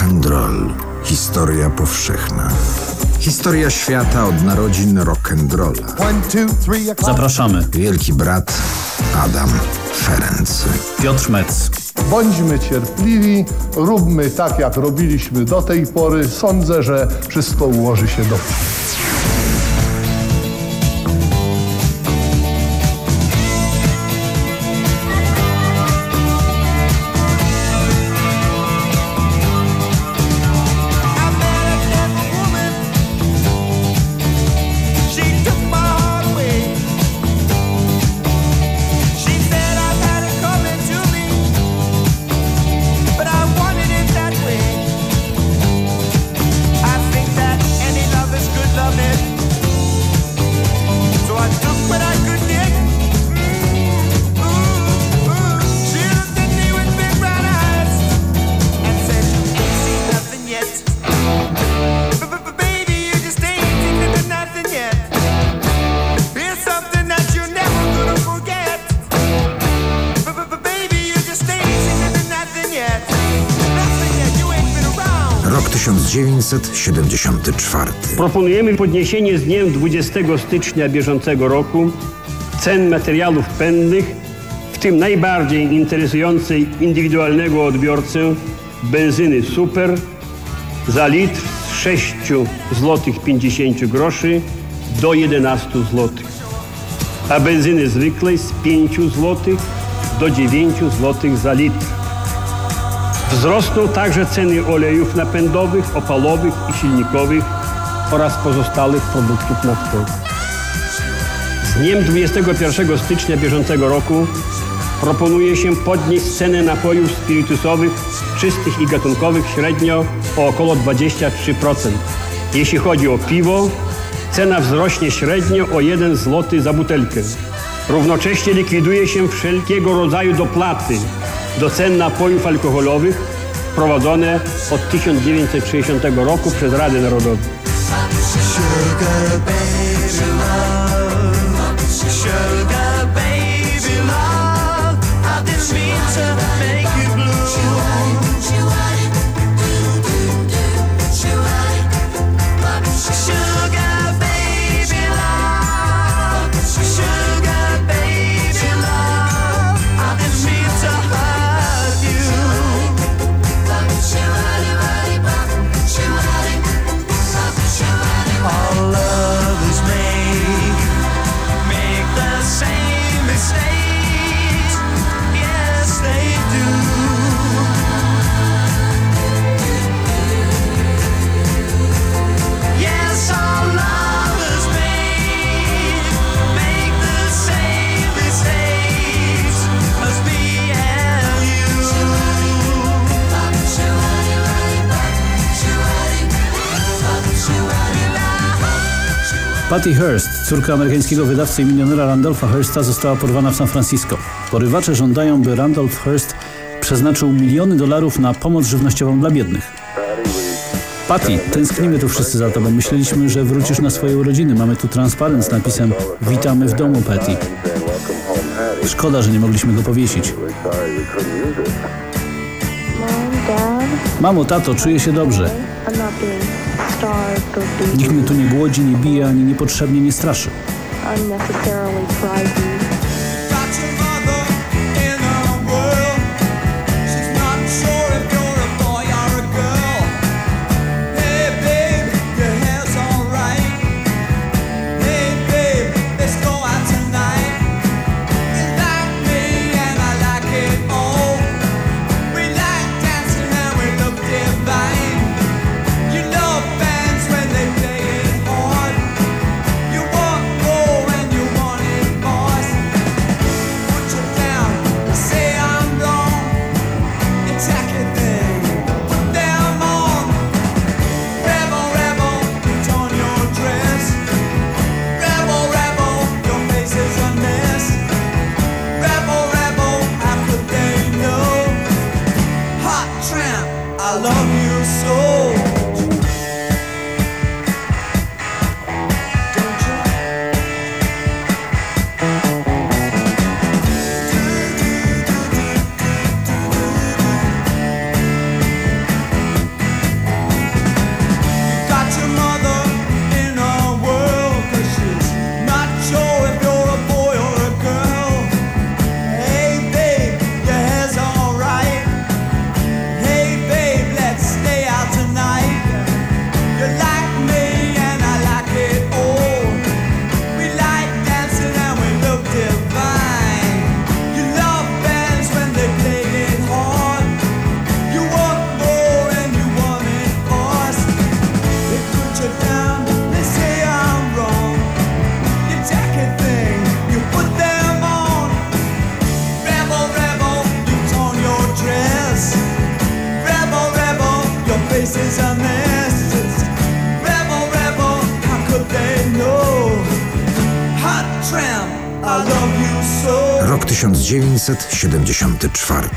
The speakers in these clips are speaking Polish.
Rock and roll. Historia powszechna. Historia świata od narodzin rock and rolla. Zapraszamy. Wielki brat Adam Ferenc. Piotr Metz. Bądźmy cierpliwi, róbmy tak, jak robiliśmy do tej pory. Sądzę, że wszystko ułoży się dobrze. 1974. Proponujemy podniesienie z dniem 20 stycznia bieżącego roku cen materiałów pędnych, w tym najbardziej interesującej indywidualnego odbiorcę benzyny Super za litr z 6 zł 50 groszy do 11 zł, a benzyny zwykłej z 5 zł do 9 zł za litr. Wzrosną także ceny olejów napędowych, opalowych i silnikowych oraz pozostałych produktów naftowych. Z dniem 21 stycznia bieżącego roku proponuje się podnieść cenę napojów spirytusowych czystych i gatunkowych średnio o około 23%. Jeśli chodzi o piwo, cena wzrośnie średnio o 1 zł za butelkę. Równocześnie likwiduje się wszelkiego rodzaju dopłaty do cen napojów alkoholowych wprowadzone od 1960 roku przez Radę Narodową. Sugar baby love, sugar Patty Hearst, córka amerykańskiego wydawcy i milionera Randolpha Hearsta, została porwana w San Francisco. Porywacze żądają, by Randolph Hearst przeznaczył miliony dolarów na pomoc żywnościową dla biednych. Patty, tęsknimy tu wszyscy za tobą. Myśleliśmy, że wrócisz na swoje urodziny. Mamy tu transparent z napisem Witamy w domu, Patty. Szkoda, że nie mogliśmy go powiesić. Mamo, tato, czuję się dobrze. Nikt mnie tu nie głodzi, nie bije, ani niepotrzebnie nie straszy. 1974.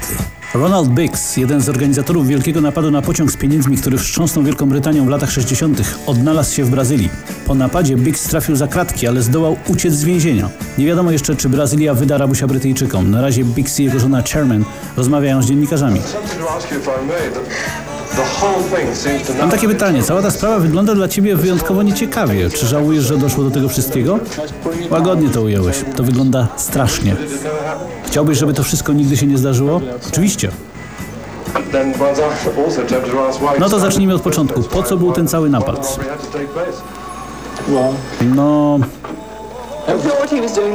Ronald Biggs, jeden z organizatorów wielkiego napadu na pociąg z pieniędzmi, który wstrząsnął Wielką Brytanią w latach 60., odnalazł się w Brazylii. Po napadzie Biggs trafił za kratki, ale zdołał uciec z więzienia. Nie wiadomo jeszcze, czy Brazylia wyda rabusia Brytyjczykom. Na razie Biggs i jego żona Chairman rozmawiają z dziennikarzami. Mam takie pytanie. Cała ta sprawa wygląda dla ciebie wyjątkowo nieciekawie. Czy żałujesz, że doszło do tego wszystkiego? Łagodnie to ująłeś. To wygląda strasznie. Chciałbyś, żeby to wszystko nigdy się nie zdarzyło? Oczywiście. No to zacznijmy od początku. Po co był ten cały napad? No...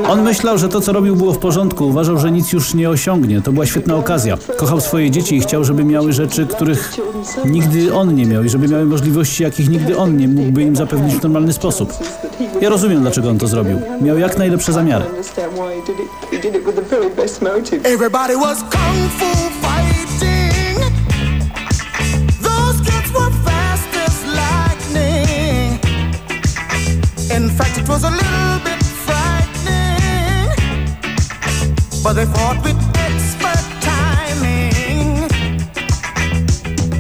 On myślał, że to co robił było w porządku. Uważał, że nic już nie osiągnie. To była świetna okazja. Kochał swoje dzieci i chciał, żeby miały rzeczy, których nigdy on nie miał i żeby miały możliwości, jakich nigdy on nie mógłby im zapewnić w normalny sposób. Ja rozumiem, dlaczego on to zrobił. Miał jak najlepsze zamiary. Kung fu fighting. Lightning. In fact, it was a little But they fought with expert timing.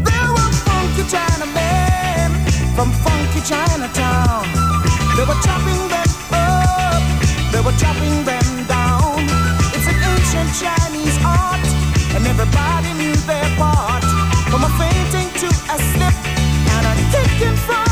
There were funky Chinamen from funky Chinatown. They were chopping them up, they were chopping them down. It's an ancient Chinese art, and everybody knew their part. From a fainting to a slip, and a kicking from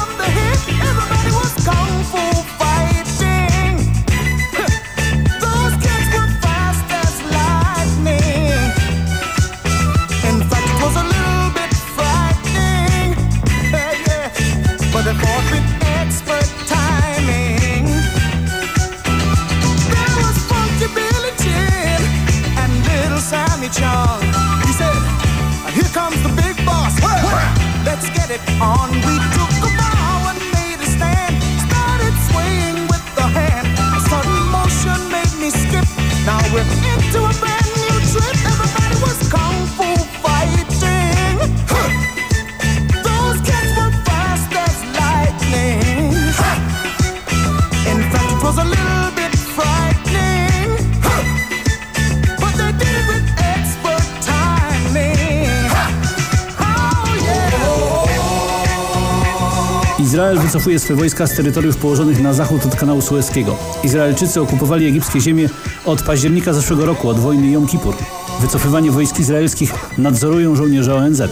wycofuje swe wojska z terytoriów położonych na zachód od kanału Sueskiego. Izraelczycy okupowali egipskie ziemie od października zeszłego roku, od wojny Jom Kippur. Wycofywanie wojsk izraelskich nadzorują żołnierze ONZ.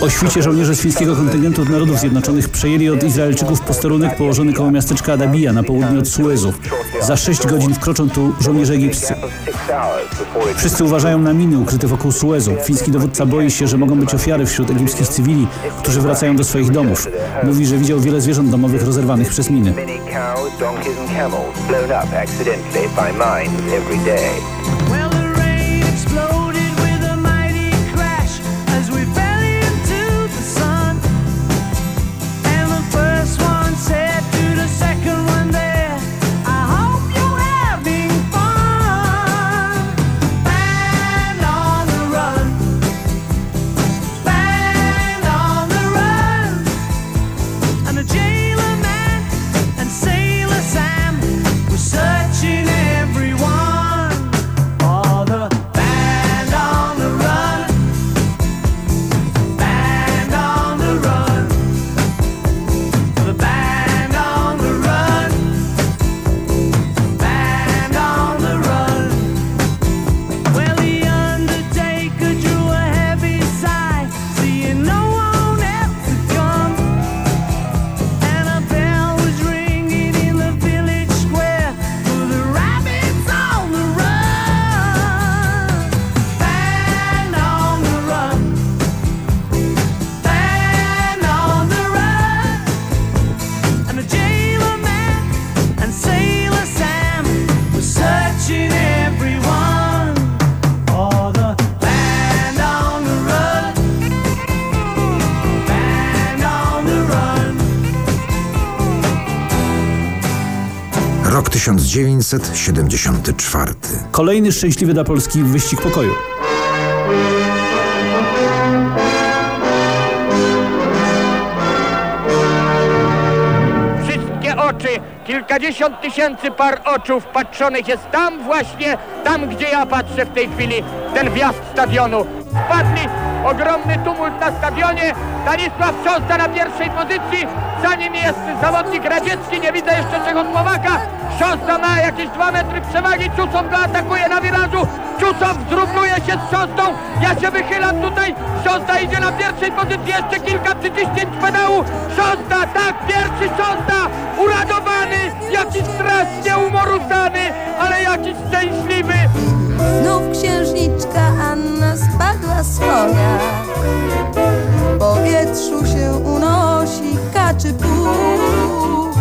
O świcie żołnierze z fińskiego kontyngentu od Narodów Zjednoczonych przejęli od Izraelczyków posterunek położony koło miasteczka Adabija na południe od Suezu. Za 6 godzin wkroczą tu żołnierze egipscy. Wszyscy uważają na miny ukryte wokół Suezu. Fiński dowódca boi się, że mogą być ofiary wśród egipskich cywili, którzy wracają do swoich domów. Mówi, że widział wiele zwierząt domowych rozerwanych przez miny. 1974. Kolejny szczęśliwy dla Polski wyścig pokoju. Wszystkie oczy, kilkadziesiąt tysięcy par oczu wpatrzonych jest tam właśnie, tam gdzie ja patrzę w tej chwili, ten wjazd stadionu. Wpadli ogromny tumult na stadionie, Stanisław Cząsta na pierwszej pozycji, za nim jest zawodnik radziecki, nie widzę jeszcze Czechosłowaka, Cząsta ma jakieś dwa metry przewagi, Czucow go atakuje na wirażu, Czucow zrównuje się z Cząstą, ja się wychylam tutaj, Cząsta idzie na pierwszej pozycji, jeszcze kilka przyciśnięć pedału, Cząsta, tak, pierwszy Cząsta, uradowany, jaki strasznie umorusany, ale jaki szczęśliwy. Znów księżniczka Anna spadła z konia. W powietrzu się unosi kaczy puch.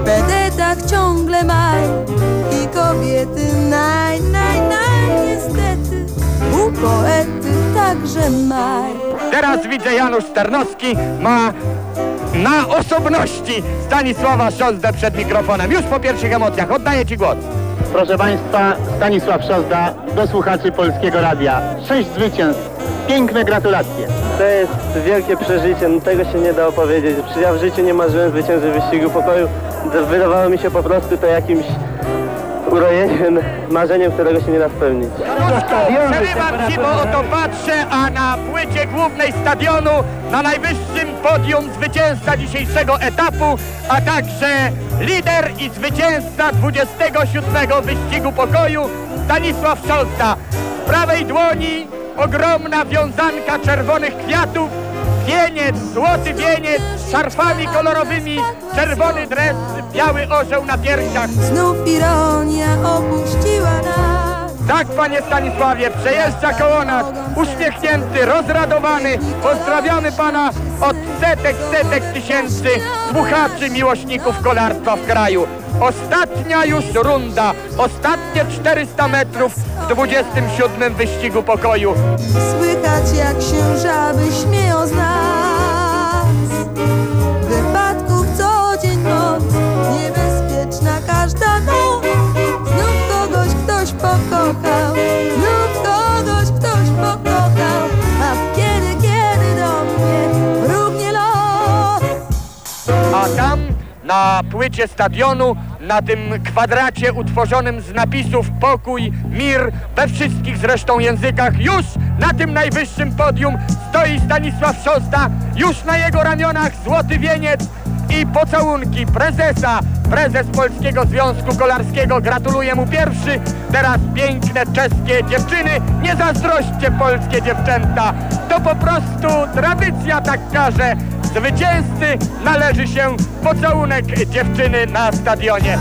W pedetach ciągle maj i kobiety naj, naj, naj. Niestety u poety także maj. Teraz widzę Janusz Starnowski ma na osobności Stanisława Szozdę przed mikrofonem. Już po pierwszych emocjach. Oddaję Ci głos. Proszę Państwa, Stanisław Szozda do słuchaczy Polskiego Radia. Sześć zwycięstw. Piękne gratulacje. To jest wielkie przeżycie, no tego się nie da opowiedzieć. Ja w życiu nie marzyłem zwycięży wyścigu pokoju. Wydawało mi się po prostu to jakimś urojeniem, marzeniem, którego się nie da spełnić. Przerywam Ci, bo oto patrzę, a na płycie głównej stadionu na najwyższym podium zwycięzca dzisiejszego etapu, a także lider i zwycięzca 27 wyścigu pokoju Stanisław Szolta. W prawej dłoni ogromna wiązanka czerwonych kwiatów, wieniec, złoty wieniec z szarfami kolorowymi, czerwony dres, biały orzeł na piersiach. Znów ironia opuściła nas. Tak, panie Stanisławie, przejeżdża koło nas, uśmiechnięty, rozradowany. Pozdrawiamy pana od setek, setek tysięcy słuchaczy, miłośników kolarstwa w kraju. Ostatnia już runda, ostatnie 400 metrów w 27 wyścigu pokoju. Słychać jak się żaby śmieją z nas. Wypadków co dzień noc Niebezpieczna każda noc. Znów kogoś ktoś pokochał na płycie stadionu, na tym kwadracie utworzonym z napisów pokój, mir, we wszystkich zresztą językach, już na tym najwyższym podium stoi Stanisław Szosτα, już na jego ramionach złoty wieniec i pocałunki prezesa, prezes Polskiego Związku Kolarskiego. Gratuluję mu pierwszy, teraz piękne czeskie dziewczyny, nie zazdrośćcie polskie dziewczęta, to po prostu tradycja tak każe. Zwycięzcy należy się pocałunek dziewczyny na stadionie.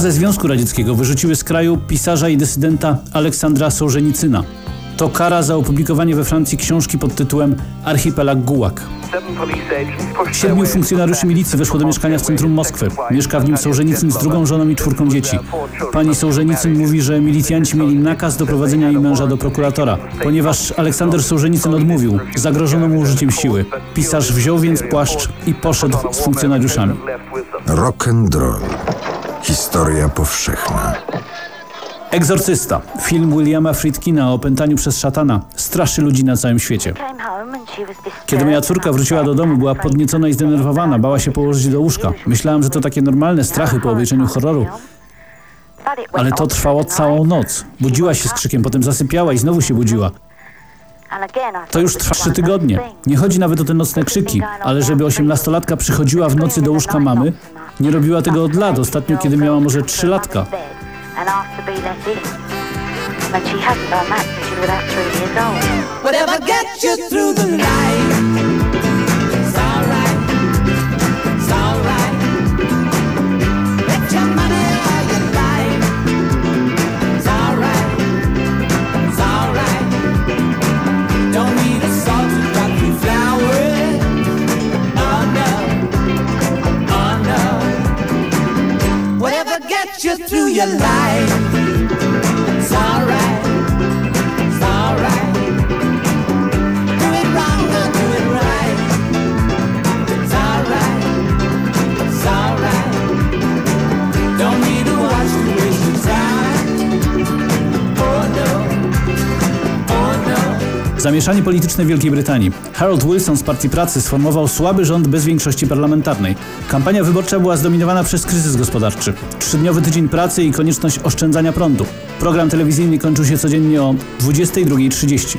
Władze Związku Radzieckiego wyrzuciły z kraju pisarza i dysydenta Aleksandra Sołżenicyna. To kara za opublikowanie we Francji książki pod tytułem Archipelag Gułak. Siedmiu funkcjonariuszy milicji weszło do mieszkania w centrum Moskwy. Mieszka w nim Sołżenicyn z drugą żoną i czwórką dzieci. Pani Sołżenicyn mówi, że milicjanci mieli nakaz doprowadzenia jej męża do prokuratora. Ponieważ Aleksander Sołżenicyn odmówił, zagrożono mu użyciem siły. Pisarz wziął więc płaszcz i poszedł z funkcjonariuszami. Rock and roll. Historia powszechna. Egzorcysta. Film Williama Friedkina o opętaniu przez szatana straszy ludzi na całym świecie. Kiedy moja córka wróciła do domu, była podniecona i zdenerwowana, bała się położyć do łóżka. Myślałam, że to takie normalne strachy po obejrzeniu horroru. Ale to trwało całą noc. Budziła się z krzykiem, potem zasypiała i znowu się budziła. To już trwa trzy tygodnie. Nie chodzi nawet o te nocne krzyki, ale żeby osiemnastolatka przychodziła w nocy do łóżka mamy, nie robiła tego od lat, ostatnio kiedy miała może trzy latka. Whatever gets you through the night. You through your life. Zamieszanie polityczne w Wielkiej Brytanii. Harold Wilson z Partii Pracy sformował słaby rząd bez większości parlamentarnej. Kampania wyborcza była zdominowana przez kryzys gospodarczy. Trzydniowy tydzień pracy i konieczność oszczędzania prądu. Program telewizyjny kończył się codziennie o 22.30.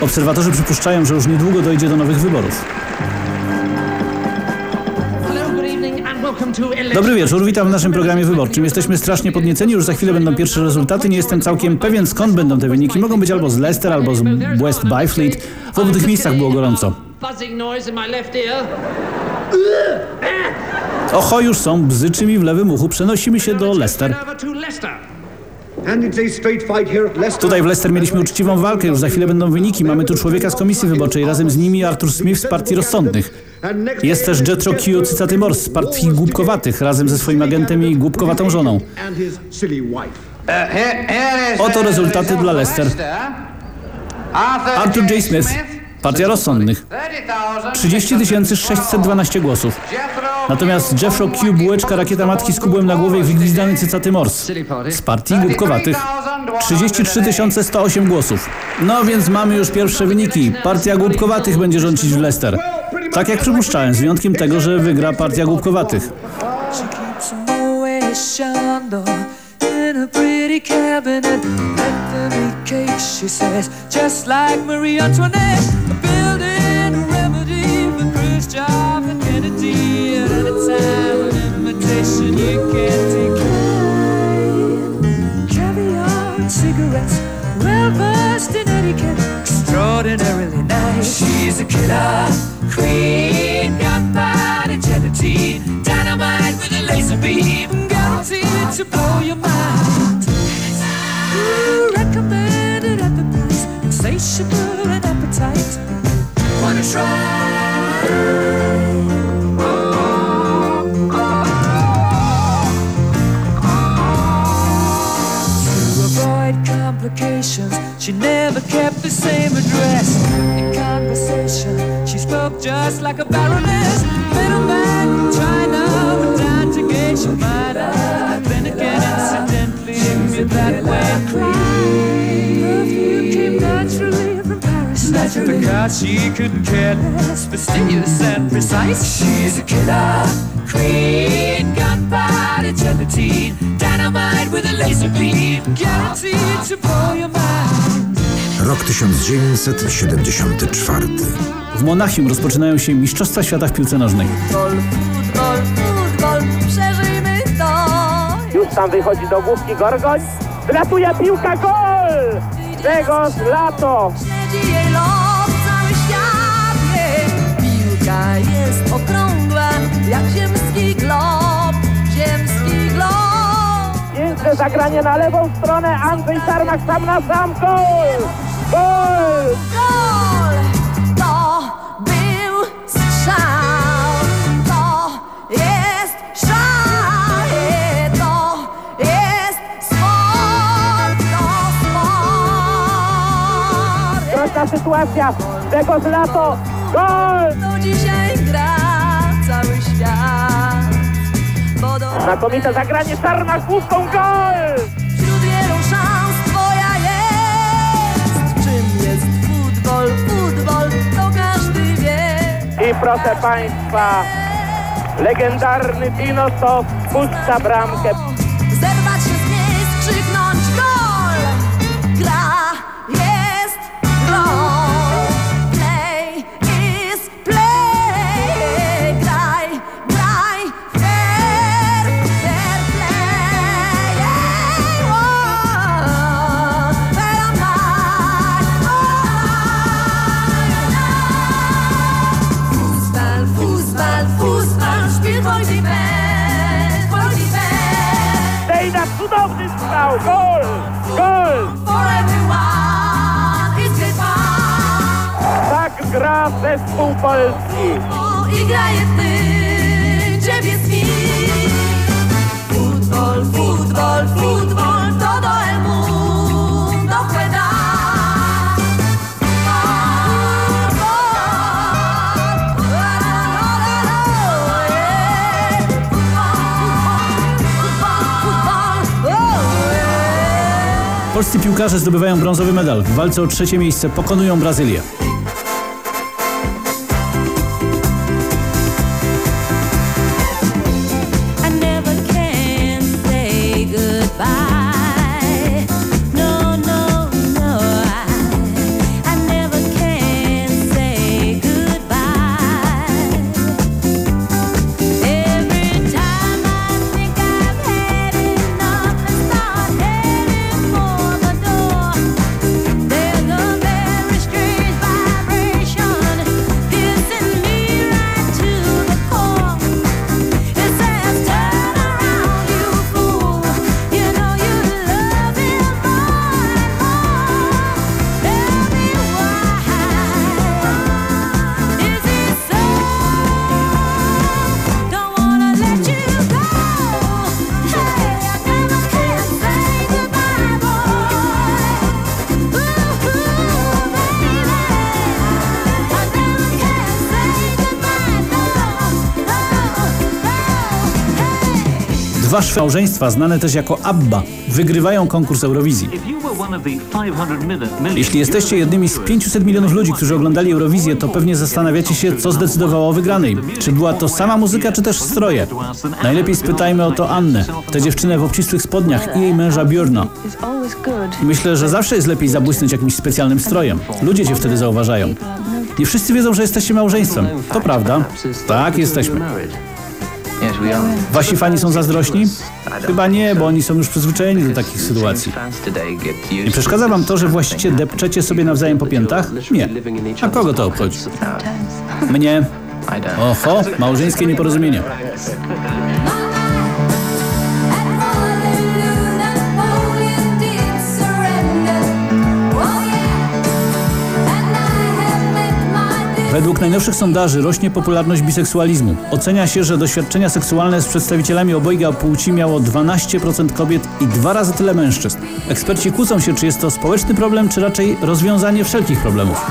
Obserwatorzy przypuszczają, że już niedługo dojdzie do nowych wyborów. Dobry wieczór, witam w naszym programie wyborczym. Jesteśmy strasznie podnieceni, już za chwilę będą pierwsze rezultaty. Nie jestem całkiem pewien skąd będą te wyniki. Mogą być albo z Leicester, albo z West Byfleet. W obu tych miejscach było gorąco. Oho, już są, bzyczy mi w lewym uchu. Przenosimy się do Leicester. Tutaj w Leicester mieliśmy uczciwą walkę, już za chwilę będą wyniki. Mamy tu człowieka z komisji wyborczej, razem z nimi Arthur Smith z Partii Rozsądnych. Jest też Jetro Q Cycaty Morse z Partii Głupkowatych, razem ze swoim agentem i głupkowatą żoną. Oto rezultaty dla Leicester. Arthur J. Smith, Partia Rozsądnych. 30 612 głosów. Natomiast Jeffro Q. Bułeczka, rakieta matki z kubłem na głowie wygwizdany cycaty Morse z partii głupkowatych. 33 108 głosów. No więc mamy już pierwsze wyniki. Partia głupkowatych będzie rządzić w Leicester. Tak jak przypuszczałem, z wyjątkiem tego, że wygra partia głupkowatych. In a pretty cabinet. Cake, she says, just like Marie Antoinette. Well versed in etiquette, extraordinarily nice. She's a killer queen, gunpowder gelatine, dynamite with a laser beam, guaranteed to blow your mind. Ooh, recommended at the price, insatiable and appetite. Wanna try? The same address. In conversation, she spoke just like a baroness. Middleman China went down to gauge your mind. Then again, incidentally, with that way Perfume came naturally from Paris. The God she couldn't care less, fastidious and precise. She's a killer queen, gunpowder gelatine, dynamite with a laser beam, guaranteed to blow your mind. Rok 1974. W Monachium rozpoczynają się Mistrzostwa Świata w piłce nożnej. Futbol, futbol, futbol, przeżyjmy to. Już tam wychodzi do główki Gorgoń. Zlatuje piłka, gol! Tego z lato! Śledzi jej los cały świat. Jej piłka jest okrągła, jak ziemski glob, ziemski glob. Piękne zagranie na lewą stronę. Andrzej Czarmak sam na sam. Gol! Gol! To był strzał. To jest szał. To jest sport. To sport. Groźna sytuacja. Tego z lato. Gol! To dzisiaj gra cały świat. Bo do Znakomite zagranie Czarmak główką. Gol! wśród wielu szans futbol? To każdy wie. I proszę Państwa, legendarny Dino to puszcza bramkę. Cudowny strzał, gol, gol! Tak gra zespół polski. I graje w Polscy piłkarze zdobywają brązowy medal. W walce o trzecie miejsce pokonują Brazylię. Małżeństwa, znane też jako ABBA, wygrywają konkurs Eurowizji. Jeśli jesteście jednymi z 500 milionów ludzi, którzy oglądali Eurowizję, to pewnie zastanawiacie się, co zdecydowało o wygranej. Czy była to sama muzyka, czy też stroje? Najlepiej spytajmy o to Annę, tę dziewczynę w obcisłych spodniach i jej męża Björna. Myślę, że zawsze jest lepiej zabłysnąć jakimś specjalnym strojem. Ludzie cię wtedy zauważają. Nie wszyscy wiedzą, że jesteście małżeństwem. To prawda. Tak, jesteśmy. Wasi fani są zazdrośni? Chyba nie, bo oni są już przyzwyczajeni do takich sytuacji. Nie przeszkadza wam to, że właściwie depczecie sobie nawzajem po piętach? Nie. A kogo to obchodzi? Mnie. Oho, małżeńskie nieporozumienie. Według najnowszych sondaży rośnie popularność biseksualizmu. Ocenia się, że doświadczenia seksualne z przedstawicielami obojga płci miało 12% kobiet i dwa razy tyle mężczyzn. Eksperci kłócą się, czy jest to społeczny problem, czy raczej rozwiązanie wszelkich problemów.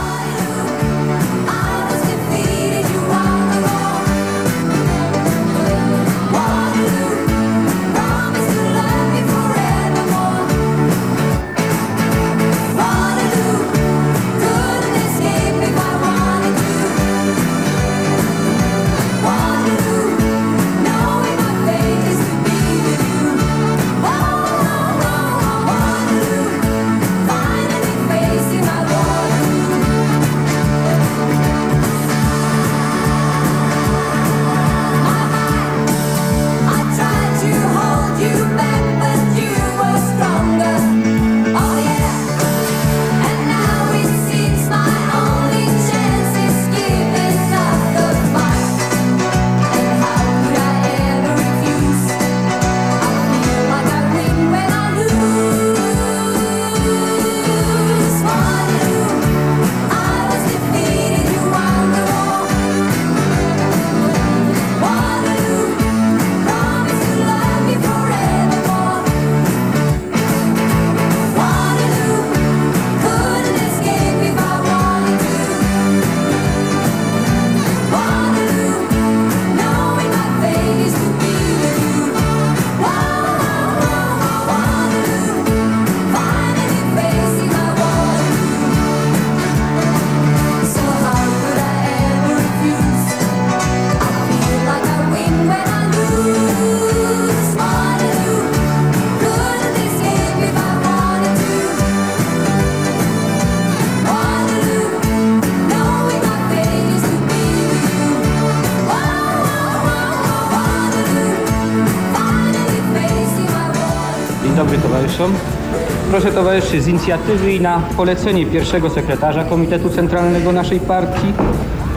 Z inicjatywy i na polecenie pierwszego sekretarza Komitetu Centralnego naszej partii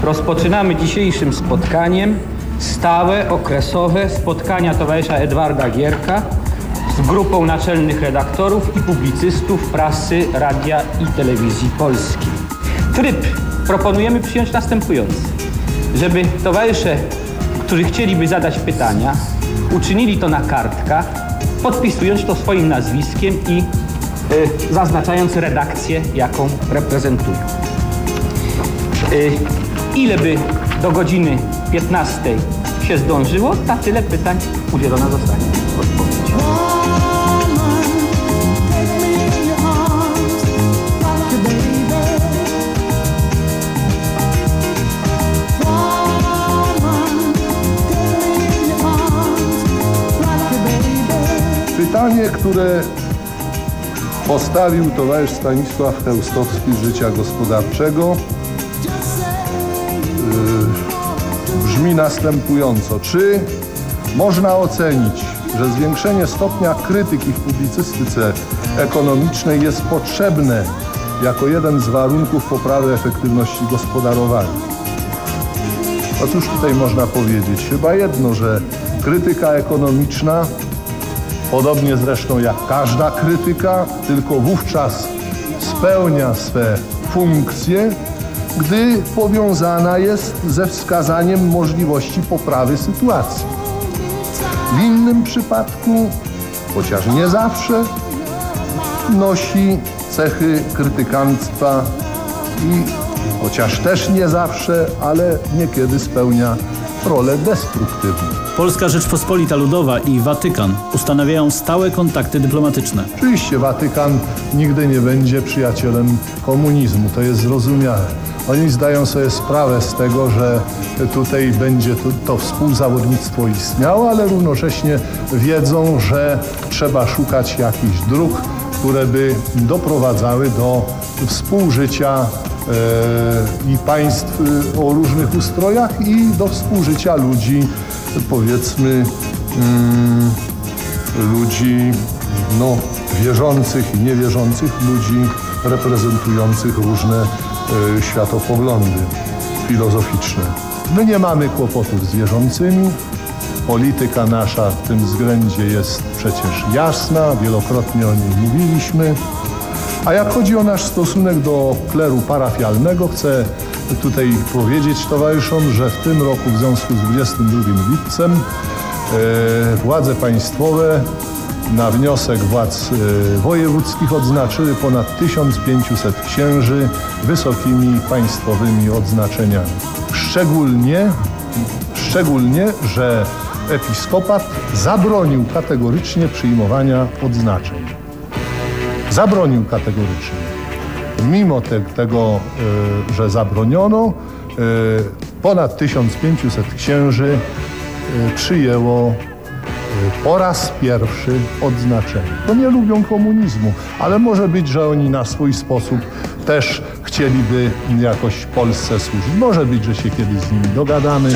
rozpoczynamy dzisiejszym spotkaniem stałe, okresowe spotkania towarzysza Edwarda Gierka z grupą naczelnych redaktorów i publicystów prasy, radia i telewizji polskiej. Tryb proponujemy przyjąć następujący. Żeby towarzysze, którzy chcieliby zadać pytania, uczynili to na kartkach, podpisując to swoim nazwiskiem i zaznaczając redakcję, jaką reprezentują. Y, ile by do godziny 15 się zdążyło, na tyle pytań udzielona zostanie. Pytanie, które postawił towarzysz Stanisław Chełstowski życia gospodarczego yy, brzmi następująco. Czy można ocenić, że zwiększenie stopnia krytyki w publicystyce ekonomicznej jest potrzebne jako jeden z warunków poprawy efektywności gospodarowania? Otóż tutaj można powiedzieć chyba jedno, że krytyka ekonomiczna Podobnie zresztą jak każda krytyka, tylko wówczas spełnia swe funkcje, gdy powiązana jest ze wskazaniem możliwości poprawy sytuacji. W innym przypadku, chociaż nie zawsze, nosi cechy krytykanstwa i chociaż też nie zawsze, ale niekiedy spełnia rolę destruktywną. Polska Rzeczpospolita Ludowa i Watykan ustanawiają stałe kontakty dyplomatyczne. Oczywiście Watykan nigdy nie będzie przyjacielem komunizmu, to jest zrozumiałe. Oni zdają sobie sprawę z tego, że tutaj będzie to, to współzawodnictwo istniało, ale równocześnie wiedzą, że trzeba szukać jakichś dróg, które by doprowadzały do współżycia i państw e, o różnych ustrojach i do współżycia ludzi, powiedzmy, mm, ludzi no, wierzących i niewierzących, ludzi reprezentujących różne e, światopoglądy filozoficzne. My nie mamy kłopotów z wierzącymi. Polityka nasza w tym względzie jest przecież jasna, wielokrotnie o niej mówiliśmy. A jak chodzi o nasz stosunek do kleru parafialnego, chcę tutaj powiedzieć towarzyszom, że w tym roku w związku z 22 lipcem e, władze państwowe na wniosek władz e, wojewódzkich odznaczyły ponad 1500 księży wysokimi państwowymi odznaczeniami. Szczególnie, szczególnie, że episkopat zabronił kategorycznie przyjmowania odznaczeń. Zabronił kategorycznie. Mimo te, tego, y, że zabroniono, y, ponad 1500 księży y, przyjęło y, po raz pierwszy odznaczenie. To nie lubią komunizmu, ale może być, że oni na swój sposób też chcieliby jakoś Polsce służyć. Może być, że się kiedyś z nimi dogadamy.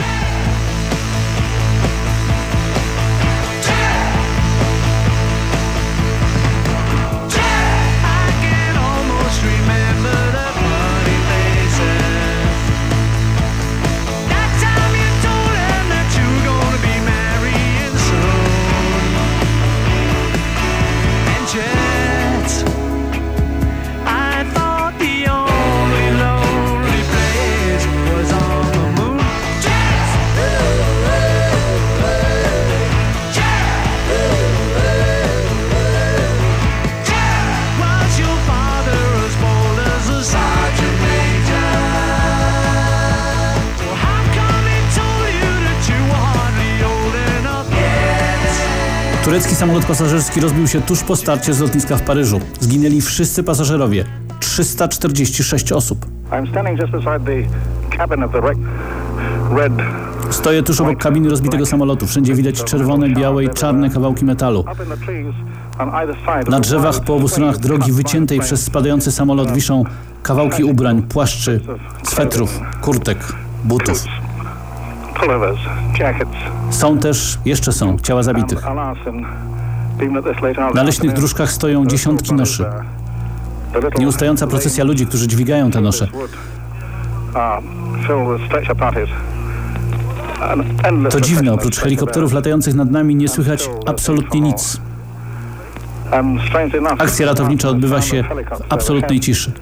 Turecki samolot pasażerski rozbił się tuż po starcie z lotniska w Paryżu. Zginęli wszyscy pasażerowie. 346 osób. Stoję tuż obok kabiny rozbitego samolotu. Wszędzie widać czerwone, białe i czarne kawałki metalu. Na drzewach po obu stronach drogi wyciętej przez spadający samolot wiszą kawałki ubrań, płaszczy, swetrów, kurtek, butów. Są też, jeszcze są, ciała zabitych. Na leśnych dróżkach stoją dziesiątki noszy. little Nieustająca procesja ludzi, którzy dźwigają te nosze. endless To dziwne, oprócz helikopterów latających nad nami nie słychać absolutnie nic. Akcja ratownicza odbywa się w absolutnej ciszy.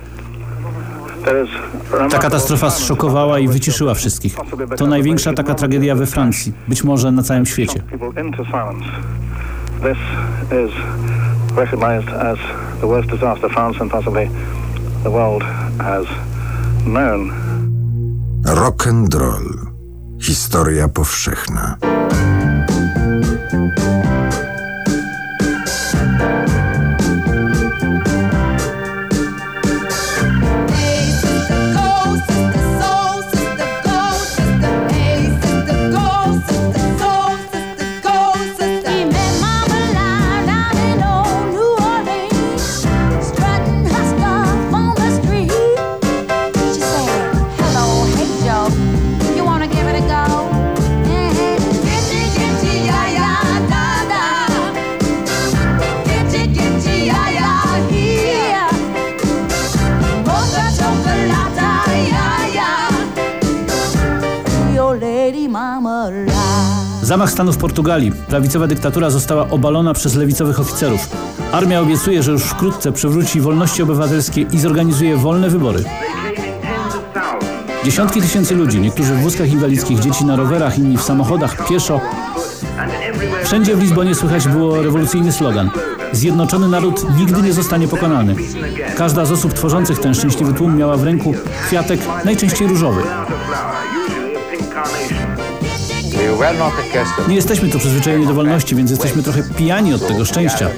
Ta katastrofa zszokowała i wyciszyła wszystkich. To największa taka tragedia we Francji, być może na całym świecie. people into silence. This is recognized as the worst disaster France and possibly the world has known. Rock and roll. Historia powszechna. Stanu w Portugalii. Prawicowa dyktatura została obalona przez lewicowych oficerów. Armia obiecuje, że już wkrótce przywróci wolności obywatelskie i zorganizuje wolne wybory. Dziesiątki tysięcy ludzi, niektórzy w wózkach inwalidzkich, dzieci na rowerach, inni w samochodach, pieszo. Wszędzie w Lizbonie słychać było rewolucyjny slogan. Zjednoczony naród nigdy nie zostanie pokonany. Każda z osób tworzących ten szczęśliwy tłum miała w ręku kwiatek, najczęściej różowy. Nie jesteśmy tu przyzwyczajeni do wolności, więc jesteśmy trochę pijani od tego szczęścia.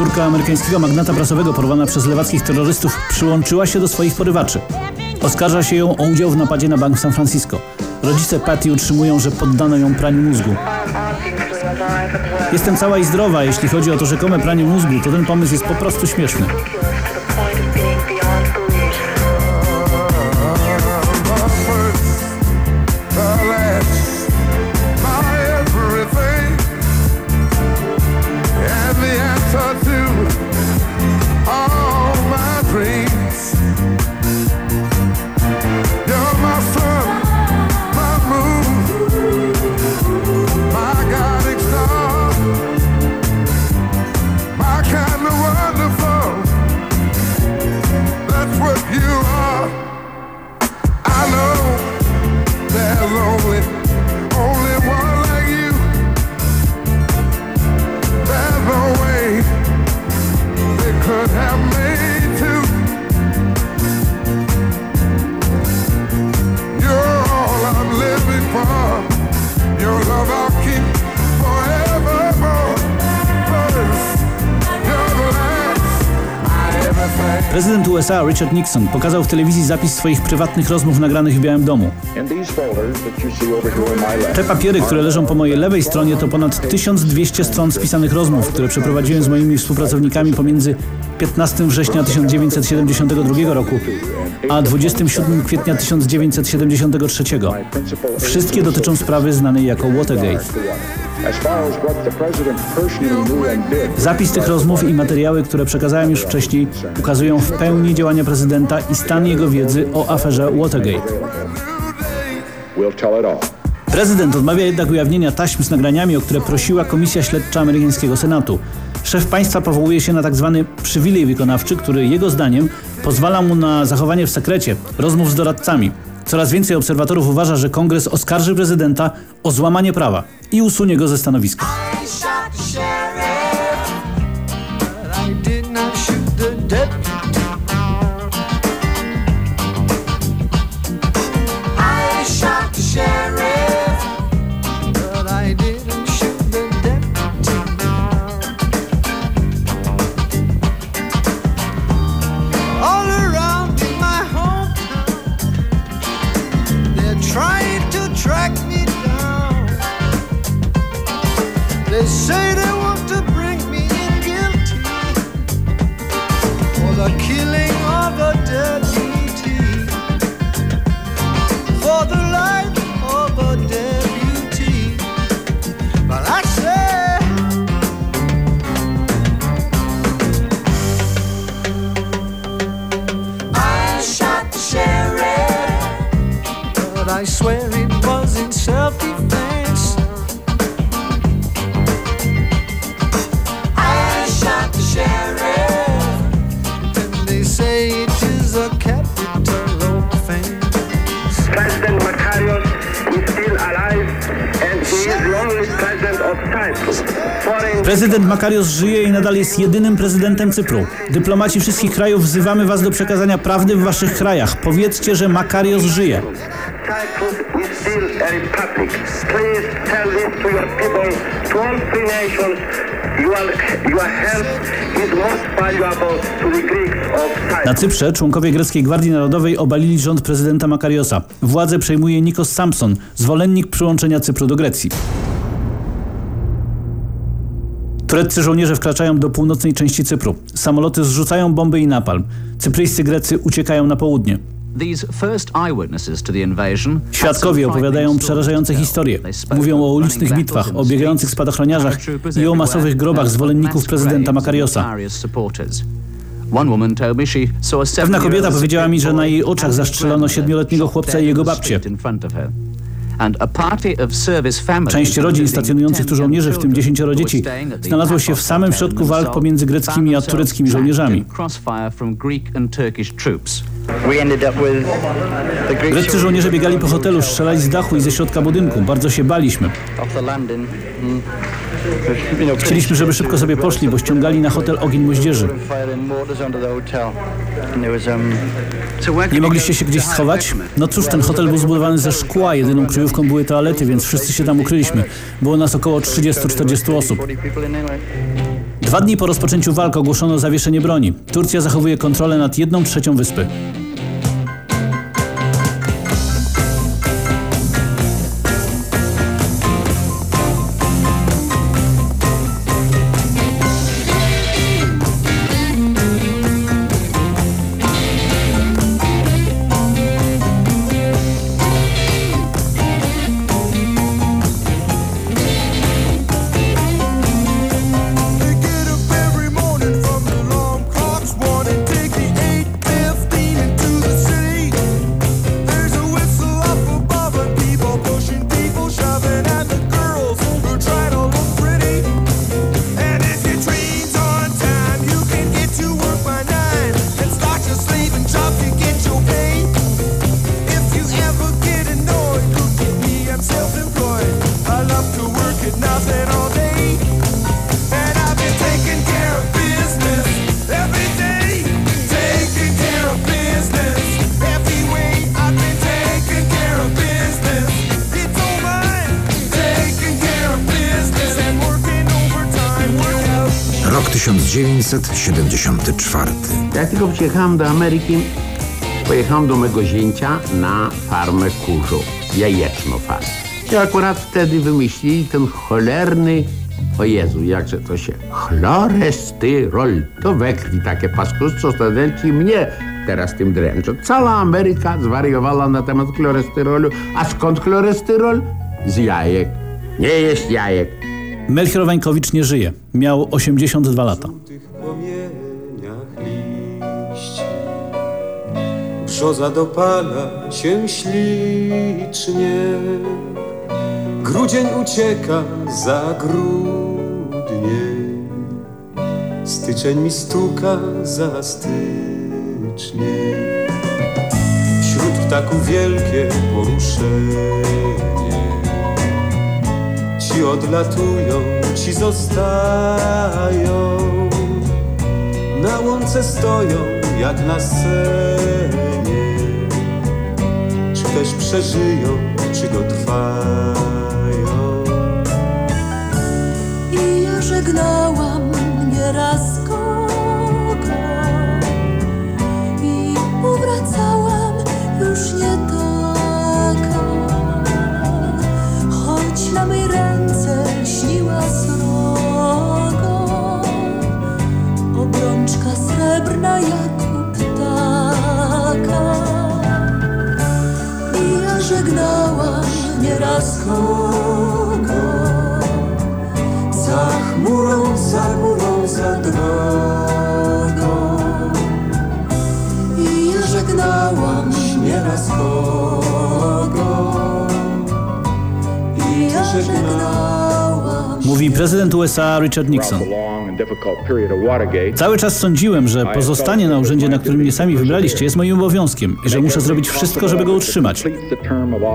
Córka amerykańskiego magnata prasowego porwana przez lewackich terrorystów, przyłączyła się do swoich porywaczy. Oskarża się ją o udział w napadzie na bank w San Francisco. Rodzice Patty utrzymują, że poddano ją praniu mózgu. Jestem cała i zdrowa, jeśli chodzi o to rzekome pranie mózgu, to ten pomysł jest po prostu śmieszny. USA Richard Nixon pokazał w telewizji zapis swoich prywatnych rozmów nagranych w Białym Domu. Te papiery, które leżą po mojej lewej stronie to ponad 1200 stron spisanych rozmów, które przeprowadziłem z moimi współpracownikami pomiędzy 15 września 1972 roku a 27 kwietnia 1973. Wszystkie dotyczą sprawy znanej jako Watergate. Zapis tych rozmów i materiały, które przekazałem już wcześniej, ukazują w pełni działania prezydenta i stan jego wiedzy o aferze Watergate. Prezydent odmawia jednak ujawnienia taśm z nagraniami, o które prosiła Komisja Śledcza amerykańskiego Senatu. Szef państwa powołuje się na tzw. przywilej wykonawczy, który jego zdaniem pozwala mu na zachowanie w sekrecie rozmów z doradcami. Coraz więcej obserwatorów uważa, że kongres oskarży prezydenta o złamanie prawa i usunie go ze stanowiska. Makarios żyje i nadal jest jedynym prezydentem Cypru. Dyplomaci wszystkich krajów wzywamy was do przekazania prawdy w waszych krajach. Powiedzcie, że Makarios żyje. Na Cyprze członkowie greckiej Gwardii Narodowej obalili rząd prezydenta Makariosa. Władzę przejmuje Nikos Samson, zwolennik przyłączenia Cypru do Grecji. Tureccy żołnierze wkraczają do północnej części Cypru. Samoloty zrzucają bomby i napalm. Cypryjscy Grecy uciekają na południe. Świadkowie opowiadają przerażające historie. Mówią o ulicznych bitwach, o biegających spadochroniarzach i o masowych grobach zwolenników prezydenta Makariosa. Pewna kobieta powiedziała mi, że na jej oczach zastrzelono siedmioletniego chłopca i jego babcię. Część rodzin stacjonujących tu 10 żołnierzy, w tym dziesięcioro dzieci, znalazło się w samym środku walk pomiędzy greckimi a tureckimi żołnierzami. Greccy żołnierze biegali po hotelu, strzelali z dachu i ze środka budynku. Bardzo się baliśmy. off the landing. Mm. Chcieliśmy, żeby szybko sobie poszli, bo ściągali na hotel ogień moździerzy. um Nie mogliście się gdzieś schować? No cóż, ten hotel był zbudowany ze szkła, jedyną kryjówką były toalety, więc wszyscy się tam ukryliśmy. Było nas około 30-40 osób. 40 people in there. like- Dwa dni po rozpoczęciu walk ogłoszono zawieszenie broni. Turcja zachowuje kontrolę nad jedną trzecią wyspy. 1974. Jak tylko przyjechałem do Ameryki, pojechałem do mego zięcia na farmę kurzu, jajeczną farmę. I akurat wtedy wymyślili ten cholerny, o Jezu, jakże to się, chlorestyrol. To we krwi takie paskustwo, studenci mnie teraz tym dręczą. Cała Ameryka zwariowała na temat chlorestyrolu. A skąd chlorestyrol? Z jajek. Nie jest jajek. Melchior Wańkowicz nie żyje. Miał 82 lata. Brzoza dopala się ślicznie, grudzień ucieka za grudnie, styczeń mi stuka za stycznie. Wśród ptaków wielkie poruszenie, ci odlatują, ci zostają. Na łące stoją jak na scenie. Też przeżyją, czy dotrwają? I ja żegnałam nieraz nieraz prezydent USA Richard Nixon. Cały czas sądziłem, że pozostanie na urzędzie, na którym mnie sami wybraliście, jest moim obowiązkiem i że muszę zrobić wszystko, żeby go utrzymać.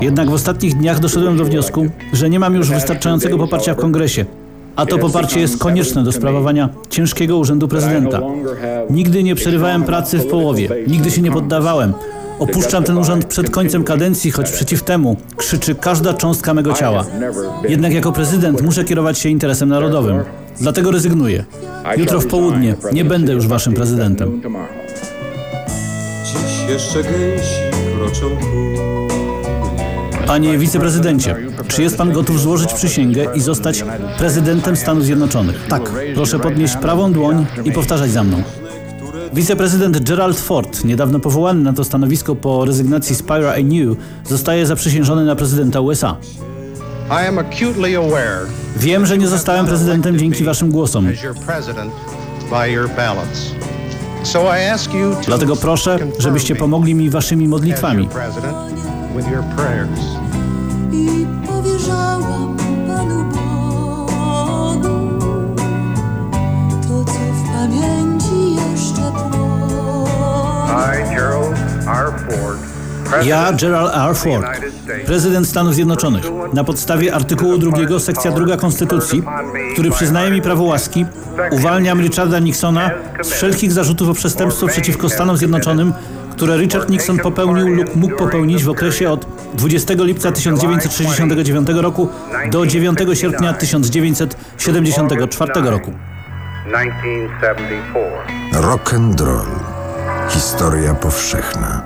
Jednak w ostatnich dniach doszedłem do wniosku, że nie mam już wystarczającego poparcia w kongresie. A to poparcie jest konieczne do sprawowania ciężkiego urzędu prezydenta. Nigdy nie przerywałem pracy w połowie, nigdy się nie poddawałem. Opuszczam ten urząd przed końcem kadencji, choć przeciw temu krzyczy każda cząstka mego ciała. Jednak jako prezydent muszę kierować się interesem narodowym. Dlatego rezygnuję. Jutro w południe nie będę już waszym prezydentem. Dziś jeszcze gęsi kroczą Panie wiceprezydencie, czy jest pan gotów złożyć przysięgę i zostać prezydentem Stanów Zjednoczonych? Tak. Proszę podnieść prawą dłoń i powtarzać za mną. Wiceprezydent Gerald Ford, niedawno powołany na to stanowisko po rezygnacji Spira I New, zostaje zaprzysiężony na prezydenta USA. Wiem, że nie zostałem prezydentem dzięki waszym głosom. Dlatego proszę, żebyście pomogli mi waszymi modlitwami. I powierzałam Panu Ja, Gerald R. Ford, prezydent Stanów Zjednoczonych, na podstawie artykułu 2 sekcja 2 Konstytucji, który przyznaje mi prawo łaski, uwalniam Richarda Nixona z wszelkich zarzutów o przestępstwo przeciwko Stanom Zjednoczonym, które Richard Nixon popełnił lub mógł popełnić w okresie od 20 lipca 1969 roku do 9 sierpnia 1974 roku. 1974. Rock and roll. Historia powszechna.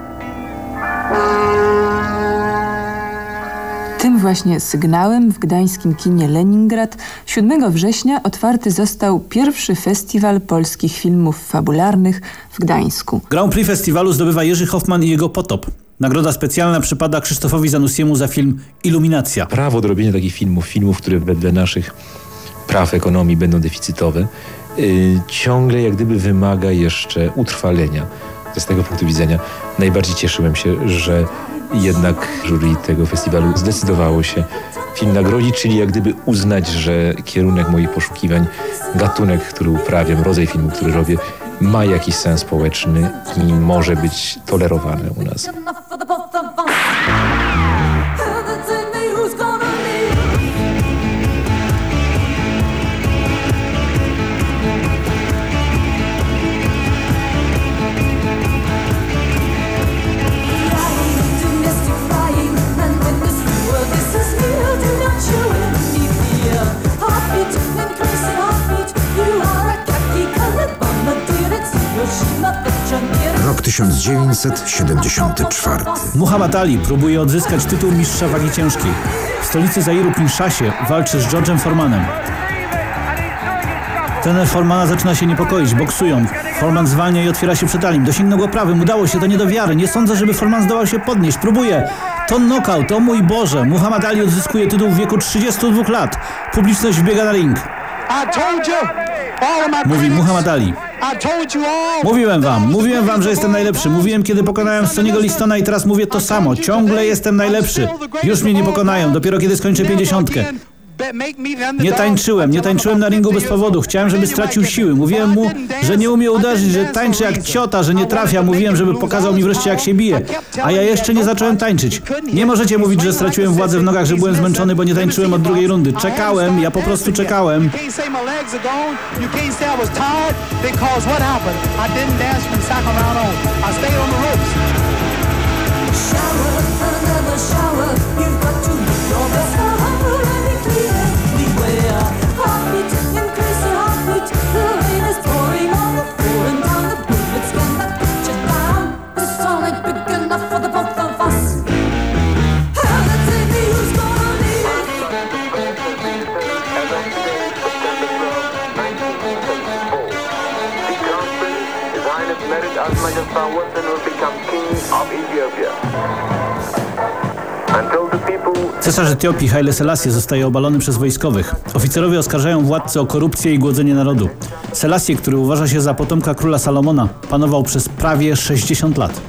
Tym właśnie sygnałem w gdańskim kinie Leningrad 7 września otwarty został pierwszy festiwal polskich filmów fabularnych w Gdańsku. Grand Prix festiwalu zdobywa Jerzy Hoffman i jego Potop. Nagroda specjalna przypada Krzysztofowi Zanussiemu za film Iluminacja. prawo do robienia takich filmów, filmów, które wedle naszych praw ekonomii będą deficytowe, yy, ciągle jak gdyby wymaga jeszcze utrwalenia. Z tego punktu widzenia najbardziej cieszyłem się, że jednak jury tego festiwalu zdecydowało się film nagrodzić, czyli jak gdyby uznać, że kierunek moich poszukiwań, gatunek, który uprawiam, rodzaj filmu, który robię, ma jakiś sens społeczny i może być tolerowany u nas. Rok 1974. Muhammad Ali próbuje odzyskać tytuł mistrza wagi ciężkiej. W stolicy Zairu Kinshasie walczy z George'em Formanem. Trener Formana zaczyna się niepokoić, boksują. Forman zwalnia i otwiera się przed Alim. Dosięgnął go prawym, udało się, to nie do wiary. Nie sądzę, żeby Forman zdołał się podnieść. Próbuje. To knockout, o mój Boże. Muhammad Ali odzyskuje tytuł w wieku 32 lat. Publiczność wbiega na ring. Mówi Muhammad Ali. Mówiłem wam, mówiłem wam, że jestem najlepszy. Mówiłem, kiedy pokonałem Soniego Listona i teraz mówię to samo. Ciągle jestem najlepszy. Już mnie nie pokonają, dopiero kiedy skończę pięćdziesiątkę. Nie tańczyłem, nie tańczyłem na ringu bez powodu. Chciałem, żeby stracił siły. Mówiłem mu, że nie umie uderzyć, że tańczy jak ciota, że nie trafia. Mówiłem, żeby pokazał mi wreszcie jak się bije. A ja jeszcze nie zacząłem tańczyć. Nie możecie mówić, że straciłem władzę w nogach, że byłem zmęczony, bo nie tańczyłem od drugiej rundy. Czekałem, ja po prostu czekałem. I didn't dance from on. I stayed on the ropes. Cesarz Etiopii Haile Selassie zostaje obalony przez wojskowych. Oficerowie oskarżają władcę o korupcję i głodzenie narodu. Selassie, który uważa się za potomka króla Salomona, panował przez prawie 60 lat.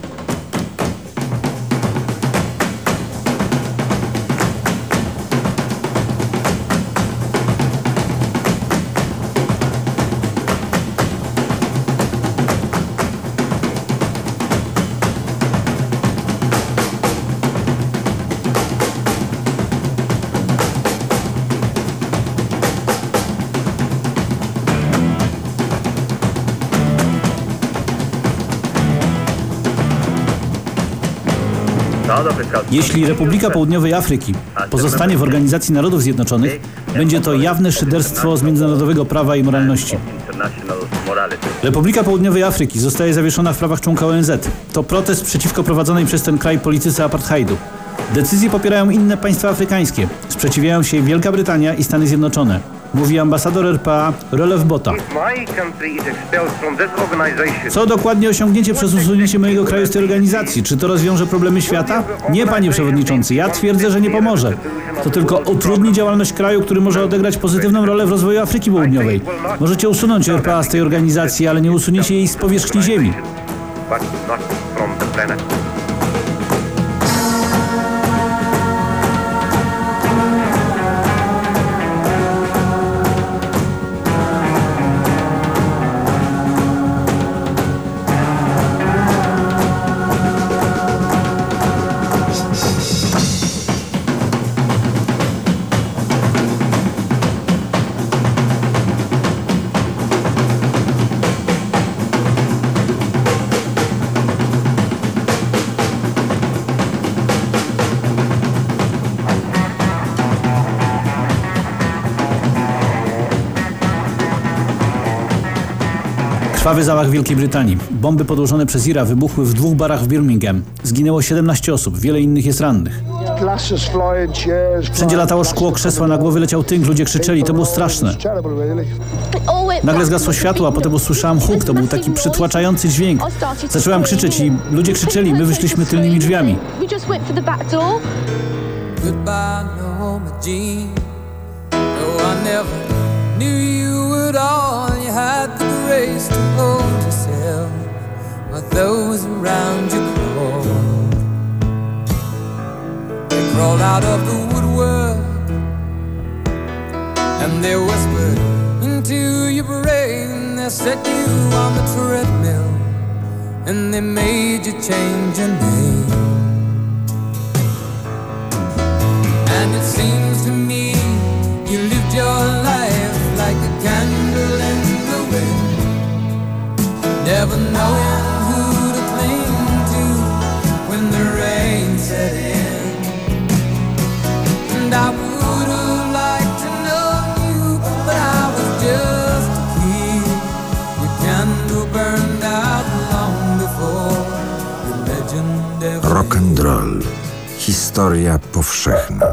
Jeśli Republika Południowej Afryki pozostanie w Organizacji Narodów Zjednoczonych, będzie to jawne szyderstwo z międzynarodowego prawa i moralności. Republika Południowej Afryki zostaje zawieszona w prawach członka ONZ. To protest przeciwko prowadzonej przez ten kraj polityce apartheidu. Decyzje popierają inne państwa afrykańskie. Sprzeciwiają się Wielka Brytania i Stany Zjednoczone. Mówi ambasador RPA Rolew Bota. Co dokładnie osiągniecie przez usunięcie mojego kraju z tej organizacji? Czy to rozwiąże problemy świata? Nie, panie przewodniczący, ja twierdzę, że nie pomoże. To tylko utrudni działalność kraju, który może odegrać pozytywną rolę w rozwoju Afryki Południowej. Możecie usunąć RPA z tej organizacji, ale nie usuniecie jej z powierzchni ziemi. Krwawy zamach w Wielkiej Brytanii. Bomby podłożone przez IRA wybuchły w dwóch barach w Birmingham. Zginęło 17 osób, wiele innych jest rannych. Wszędzie latało szkło, krzesła na głowy leciał tynk, ludzie krzyczeli, to było straszne. Nagle zgasło światło, a potem usłyszałam huk, to był taki przytłaczający dźwięk. Zaczęłam krzyczeć i ludzie krzyczeli, my wyszliśmy tylnymi drzwiami. Goodbye, Norma Jean. No, I never knew you at all. You had grace to hold yourself while those around you crawl. They crawled out of the woodwork and they whispered into your brain. They set you on the treadmill and they made you change your name. And it seems to me you lived your life like a candle never knowing who to cling to when the rain set in. And I would have liked to know you, but I was just a kid. Your candle burned out long before your legend ever Rock and roll. Historia powszechna.